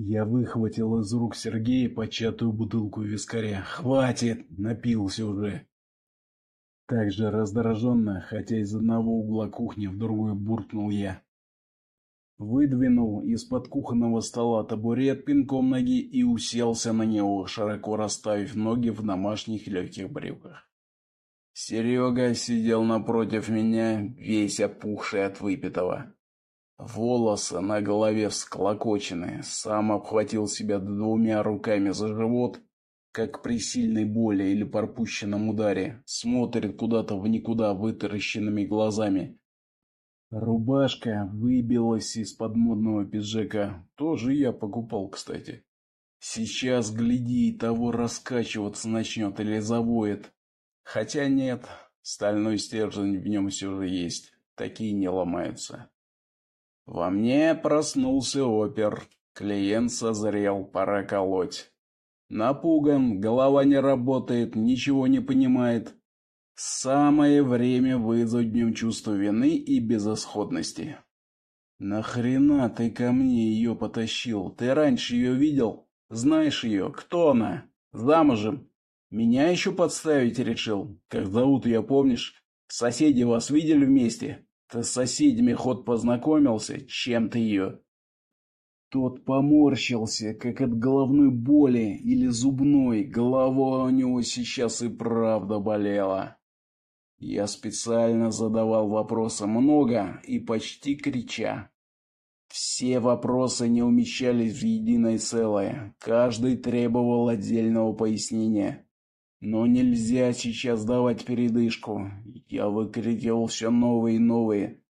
Я выхватил из рук Сергея початую бутылку вискаря. «Хватит! Напился уже!» Так же раздраженно, хотя из одного угла кухни в другой буркнул я. Выдвинул из-под кухонного стола табурет пинком ноги и уселся на него, широко расставив ноги в домашних легких брюках. Серега сидел напротив меня, весь опухший от выпитого. Волосы на голове всклокочены, сам обхватил себя двумя руками за живот, как при сильной боли или пропущенном ударе, смотрит куда-то в никуда вытаращенными глазами. Рубашка выбилась из-под модного пиджака, тоже я покупал, кстати. Сейчас, гляди, того раскачиваться начнет или завоет. Хотя нет, стальной стержень в нем все же есть, такие не ломаются. Во мне проснулся опер. Клиент созрел, пора колоть. Напуган, голова не работает, ничего не понимает. Самое время вызвать в нем чувство вины и безысходности. Нахрена ты ко мне ее потащил? Ты раньше ее видел? Знаешь ее? Кто она? Замужем? Меня еще подставить решил? Как зовут ее, помнишь? Соседи вас видели вместе? Ты с соседями ход познакомился? Чем ты ее?» Тот поморщился, как от головной боли или зубной. Голова у него сейчас и правда болела. Я специально задавал вопросы много и почти крича. Все вопросы не умещались в единое целое. Каждый требовал отдельного пояснения. Но нельзя сейчас давать передышку. Я выкрикивал все новые и новые.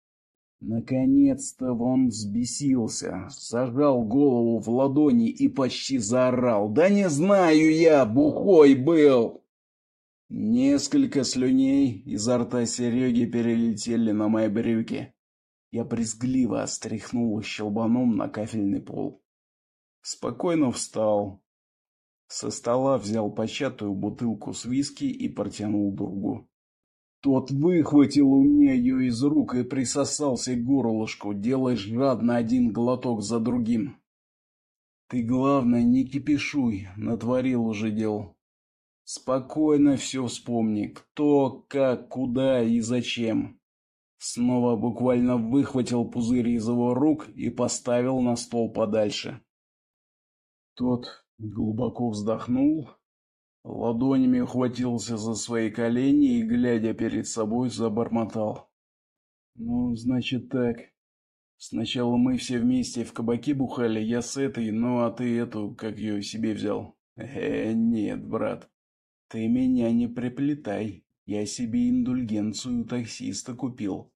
Наконец-то он взбесился, зажал голову в ладони и почти заорал. «Да не знаю я, бухой был!» Несколько слюней изо рта Сереги перелетели на мои брюки. Я брезгливо остряхнул щелбаном на кафельный пол. Спокойно встал, со стола взял початую бутылку с виски и протянул другу. Тот выхватил у меня ее из рук и присосался к горлышку, делая жадно один глоток за другим. Ты, главное, не кипишуй, натворил уже дел. Спокойно все вспомни, кто, как, куда и зачем. Снова буквально выхватил пузырь из его рук и поставил на стол подальше. Тот Глубоко вздохнул, ладонями ухватился за свои колени и, глядя перед собой, забормотал. «Ну, значит так. Сначала мы все вместе в кабаке бухали, я с этой, ну а ты эту, как ее себе взял. Э, нет, брат, ты меня не приплетай. Я себе индульгенцию таксиста купил.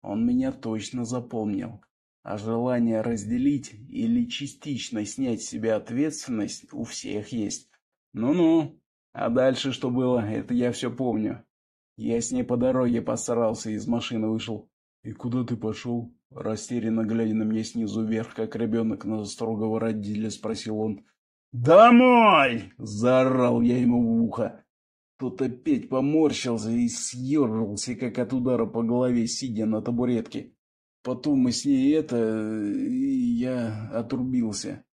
Он меня точно запомнил. А желание разделить или частично снять с себя ответственность у всех есть. Ну-ну. А дальше что было, это я все помню. Я с ней по дороге посрался, из машины вышел. «И куда ты пошел?» Растерянно глядя на меня снизу вверх, как ребенок на строгого родителя, спросил он. «Домой!» – заорал я ему в ухо. Тот опять поморщился и съежился, как от удара по голове, сидя на табуретке. Потом мы с ней это... и я отрубился.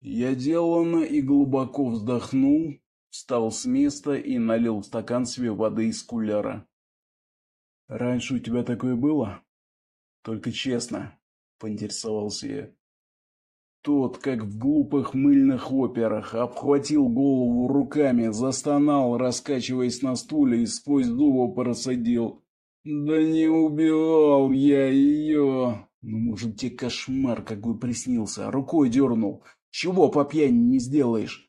Я деланно и глубоко вздохнул, встал с места и налил в стакан себе воды из кулера. «Раньше у тебя такое было?» «Только честно», — поинтересовался я. Тот, как в глупых мыльных операх, обхватил голову руками, застонал, раскачиваясь на стуле и сквозь зубы просадил. Да не убивал я ее. Ну, может, тебе кошмар какой приснился. Рукой дернул. Чего по пьяни не сделаешь?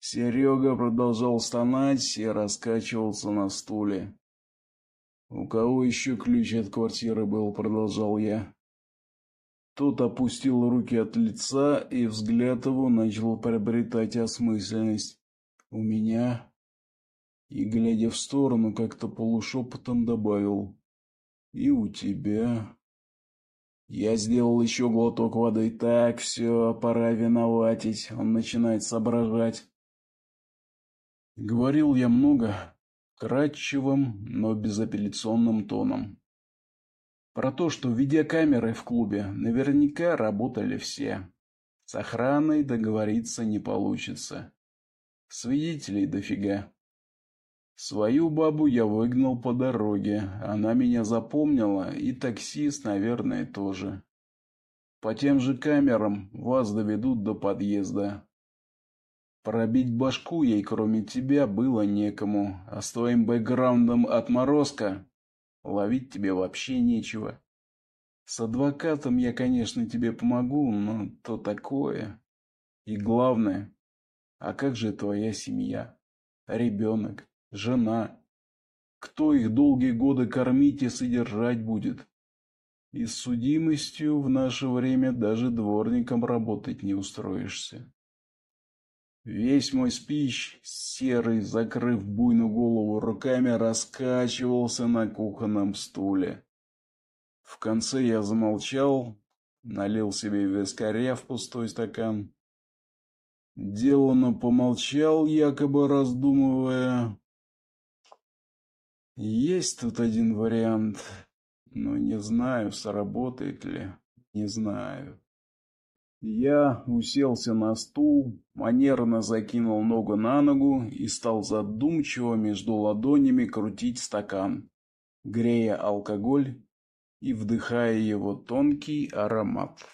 Серега продолжал стонать и раскачивался на стуле. «У кого еще ключ от квартиры был?» — продолжал я. Тот опустил руки от лица, и взгляд его начал приобретать осмысленность. «У меня?» И, глядя в сторону, как-то полушепотом добавил «И у тебя». Я сделал еще глоток воды. Так, все, пора виноватить. Он начинает соображать. Говорил я много, кратчевым, но безапелляционным тоном. Про то, что видеокамеры в клубе наверняка работали все. С охраной договориться не получится. Свидетелей дофига. Свою бабу я выгнал по дороге. Она меня запомнила, и таксист, наверное, тоже. По тем же камерам вас доведут до подъезда. Пробить башку ей, кроме тебя, было некому, а с твоим бэкграундом отморозка ловить тебе вообще нечего. С адвокатом я, конечно, тебе помогу, но то такое. И главное, а как же твоя семья? Ребенок, жена? Кто их долгие годы кормить и содержать будет? И с судимостью в наше время даже дворником работать не устроишься. Весь мой спич, серый, закрыв буйную голову руками, раскачивался на кухонном стуле. В конце я замолчал, налил себе вискаря в пустой стакан. Делано помолчал, якобы раздумывая. Есть тут один вариант, но не знаю, сработает ли, не знаю. Я уселся на стул, манерно закинул ногу на ногу и стал задумчиво между ладонями крутить стакан, грея алкоголь и вдыхая его тонкий аромат.